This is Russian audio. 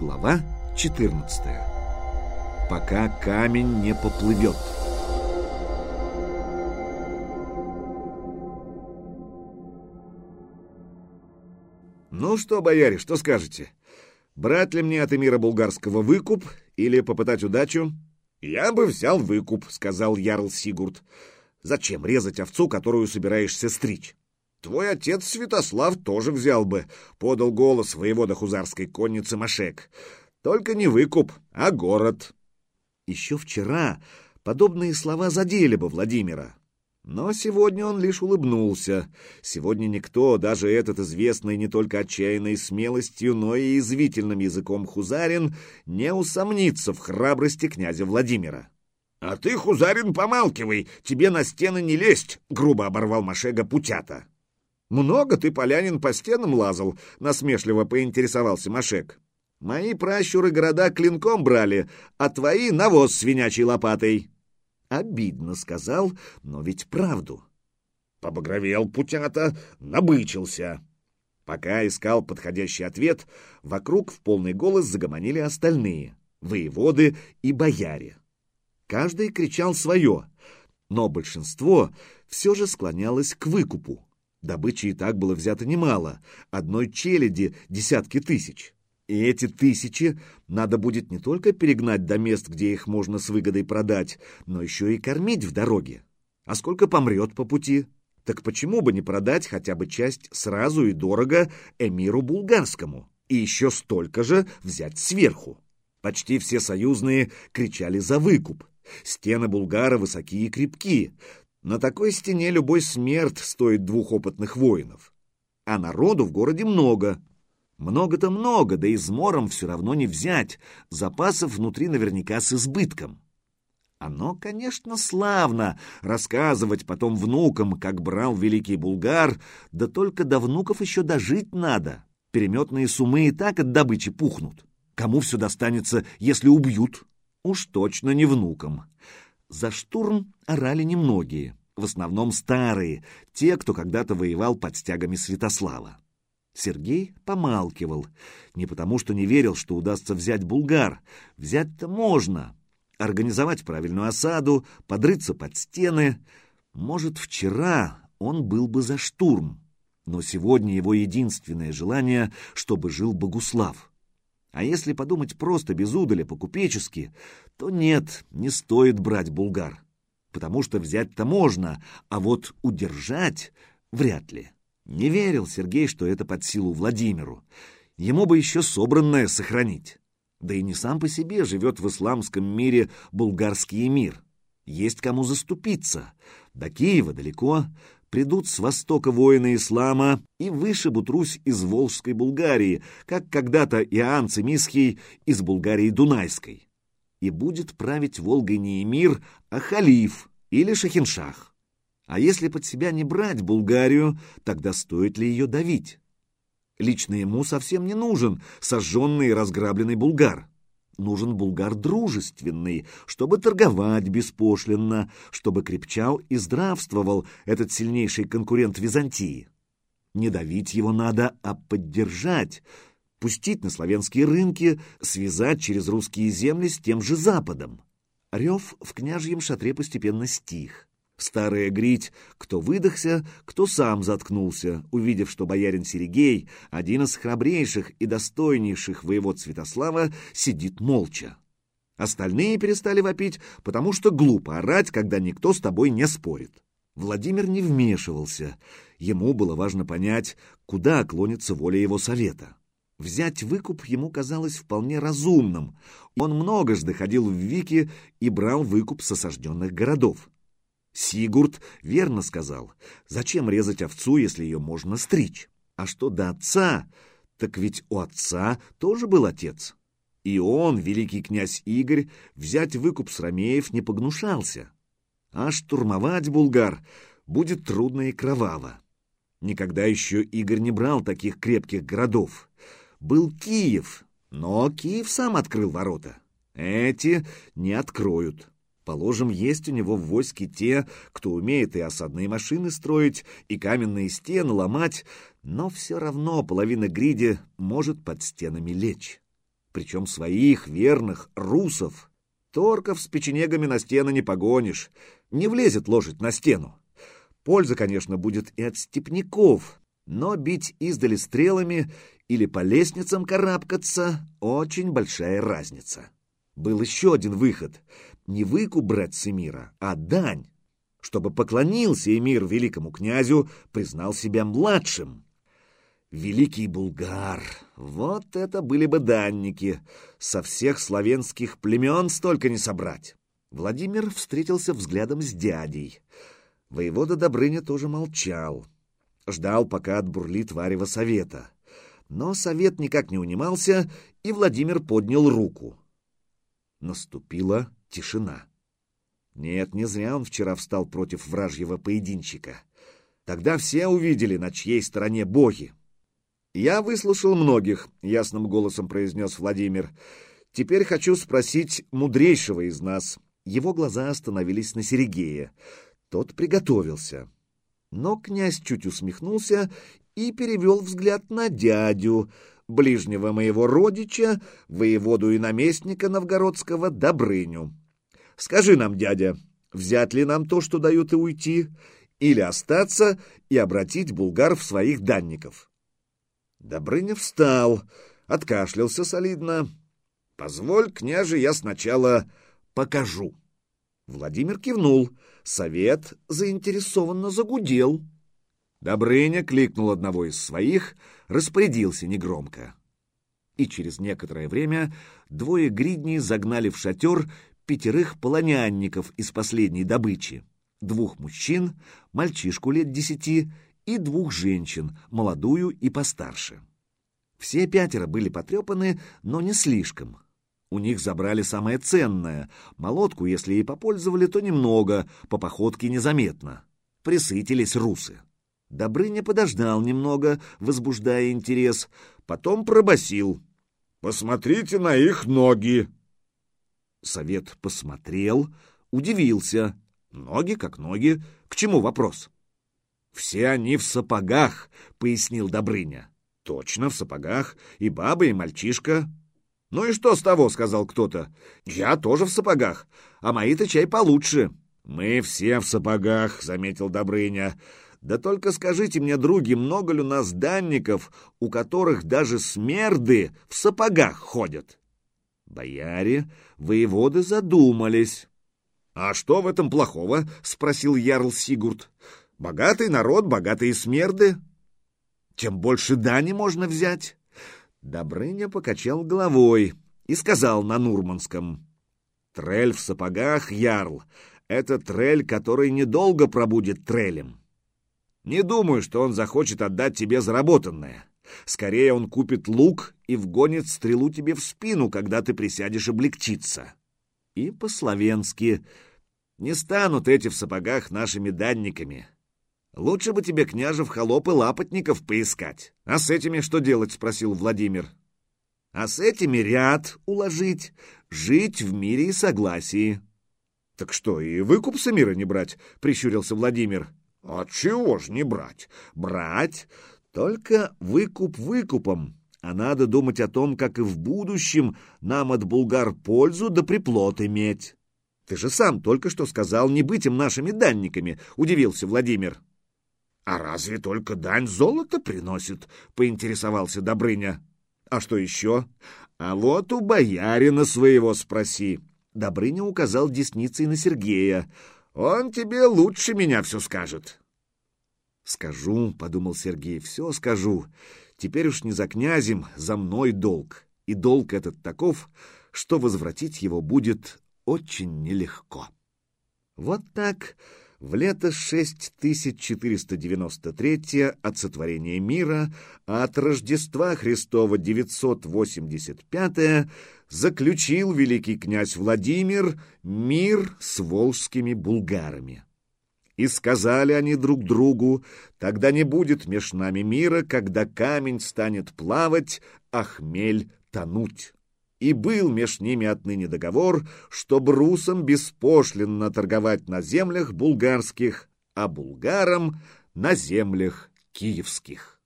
Глава 14. Пока камень не поплывет. Ну что, бояре, что скажете? Брать ли мне от эмира булгарского выкуп или попытать удачу? Я бы взял выкуп, сказал Ярл Сигурд. Зачем резать овцу, которую собираешься стричь? Твой отец Святослав тоже взял бы, подал голос воевода хузарской конницы Машек. Только не выкуп, а город. Еще вчера подобные слова задели бы Владимира. Но сегодня он лишь улыбнулся. Сегодня никто, даже этот известный не только отчаянной смелостью, но и язвительным языком хузарин, не усомнится в храбрости князя Владимира. — А ты, хузарин, помалкивай, тебе на стены не лезть, — грубо оборвал Машега Путята. «Много ты, полянин, по стенам лазал?» — насмешливо поинтересовался Машек. «Мои пращуры города клинком брали, а твои — навоз свинячей лопатой». «Обидно», — сказал, но ведь правду. Побагровел путята, набычился. Пока искал подходящий ответ, вокруг в полный голос загомонили остальные — воеводы и бояре. Каждый кричал свое, но большинство все же склонялось к выкупу. Добычи и так было взято немало, одной челяди десятки тысяч. И эти тысячи надо будет не только перегнать до мест, где их можно с выгодой продать, но еще и кормить в дороге. А сколько помрет по пути? Так почему бы не продать хотя бы часть сразу и дорого эмиру булгарскому? И еще столько же взять сверху. Почти все союзные кричали за выкуп. Стены Булгара высокие и крепки, на такой стене любой смерть стоит двух опытных воинов. А народу в городе много. Много-то много, да и измором все равно не взять. Запасов внутри наверняка с избытком. Оно, конечно, славно рассказывать потом внукам, как брал великий булгар, да только до внуков еще дожить надо. Переметные сумы и так от добычи пухнут. Кому все достанется, если убьют? Уж точно не внукам. За штурм орали немногие, в основном старые, те, кто когда-то воевал под стягами Святослава. Сергей помалкивал, не потому что не верил, что удастся взять Булгар. Взять-то можно. Организовать правильную осаду, подрыться под стены. Может, вчера он был бы за штурм, но сегодня его единственное желание, чтобы жил Богуслав. А если подумать просто без удали, по-купечески, то нет, не стоит брать булгар. Потому что взять-то можно, а вот удержать вряд ли. Не верил Сергей, что это под силу Владимиру. Ему бы еще собранное сохранить. Да и не сам по себе живет в исламском мире булгарский эмир. Есть кому заступиться. До Киева далеко, придут с востока воины ислама и вышибут Русь из Волжской Булгарии, как когда-то Иоанн Цимисхий из Булгарии Дунайской. И будет править Волгой не эмир, а халиф или шахиншах. А если под себя не брать Булгарию, тогда стоит ли ее давить? Лично ему совсем не нужен сожженный и разграбленный булгар нужен булгар дружественный, чтобы торговать беспошлинно, чтобы крепчал и здравствовал этот сильнейший конкурент Византии. Не давить его надо, а поддержать, пустить на славянские рынки, связать через русские земли с тем же Западом. Рев в княжьем шатре постепенно стих. Старая грить, кто выдохся, кто сам заткнулся, увидев, что боярин Серегей, один из храбрейших и достойнейших воевод Святослава, сидит молча. Остальные перестали вопить, потому что глупо орать, когда никто с тобой не спорит. Владимир не вмешивался. Ему было важно понять, куда клонится воля его совета. Взять выкуп ему казалось вполне разумным. Он многожды ходил в Вики и брал выкуп с осажденных городов. Сигурд верно сказал, зачем резать овцу, если ее можно стричь? А что до отца, так ведь у отца тоже был отец. И он, великий князь Игорь, взять выкуп с Ромеев не погнушался. А штурмовать Булгар будет трудно и кроваво. Никогда еще Игорь не брал таких крепких городов. Был Киев, но Киев сам открыл ворота. Эти не откроют. Положим, есть у него в войске те, кто умеет и осадные машины строить, и каменные стены ломать, но все равно половина гриди может под стенами лечь. причем своих верных русов. Торков с печенегами на стены не погонишь, не влезет лошадь на стену. Польза, конечно, будет и от степняков, но бить издали стрелами или по лестницам карабкаться — очень большая разница. Был еще один выход — не выкуп брать с а дань, чтобы поклонился Эмир великому князю, признал себя младшим. Великий Булгар, вот это были бы данники, со всех славянских племен столько не собрать. Владимир встретился взглядом с дядей. Воевода Добрыня тоже молчал. Ждал, пока отбурлит варево совета. Но совет никак не унимался, и Владимир поднял руку. Наступила тишина. Нет, не зря он вчера встал против вражьего поединчика. Тогда все увидели, на чьей стороне боги. «Я выслушал многих», — ясным голосом произнес Владимир. «Теперь хочу спросить мудрейшего из нас». Его глаза остановились на Серегея. Тот приготовился. Но князь чуть усмехнулся и перевел взгляд на дядю, ближнего моего родича, воеводу и наместника новгородского Добрыню. Скажи нам, дядя, взять ли нам то, что дают, и уйти, или остаться и обратить булгар в своих данников? Добрыня встал, откашлялся солидно. «Позволь, княже, я сначала покажу». Владимир кивнул. Совет заинтересованно загудел. Добрыня кликнул одного из своих, распорядился негромко. И через некоторое время двое гридней загнали в шатер пятерых полонянников из последней добычи, двух мужчин, мальчишку лет десяти и двух женщин, молодую и постарше. Все пятеро были потрепаны, но не слишком. У них забрали самое ценное. Молотку, если и попользовали, то немного, по походке незаметно. Присытились русы. Добрыня подождал немного, возбуждая интерес, потом пробасил. «Посмотрите на их ноги!» Совет посмотрел, удивился. Ноги как ноги. К чему вопрос? «Все они в сапогах», — пояснил Добрыня. «Точно, в сапогах. И баба, и мальчишка». «Ну и что с того?» — сказал кто-то. «Я тоже в сапогах, а мои-то чай получше». «Мы все в сапогах», — заметил Добрыня. «Да только скажите мне, други, много ли у нас данников, у которых даже смерды в сапогах ходят?» Бояре, воеводы задумались. — А что в этом плохого? — спросил Ярл Сигурд. — Богатый народ, богатые смерды. Тем больше дани можно взять. Добрыня покачал головой и сказал на Нурманском. — Трель в сапогах, Ярл, это трель, который недолго пробудет трелем. Не думаю, что он захочет отдать тебе заработанное. Скорее он купит лук и вгонит стрелу тебе в спину, когда ты присядешь облегчиться. И по-словенски не станут эти в сапогах нашими данниками. Лучше бы тебе, княжев, холопы лапотников поискать. А с этими что делать? — спросил Владимир. А с этими ряд уложить, жить в мире и согласии. — Так что, и выкуп с мира не брать? — прищурился Владимир. — А чего ж не брать? Брать, только выкуп выкупом, а надо думать о том, как и в будущем нам от булгар пользу да приплод иметь. Ты же сам только что сказал не быть им нашими данниками, — удивился Владимир. — А разве только дань золото приносит? — поинтересовался Добрыня. — А что еще? — А вот у боярина своего спроси. Добрыня указал десницей на Сергея. — Он тебе лучше меня все скажет. «Скажу», — подумал Сергей, — «все скажу. Теперь уж не за князем, за мной долг. И долг этот таков, что возвратить его будет очень нелегко». Вот так в лето 6493 от сотворения мира, а от Рождества Христова 985 заключил великий князь Владимир мир с волжскими булгарами. И сказали они друг другу, тогда не будет меж нами мира, когда камень станет плавать, а хмель тонуть. И был меж ними отныне договор, что брусам беспошлинно торговать на землях булгарских, а булгарам на землях киевских.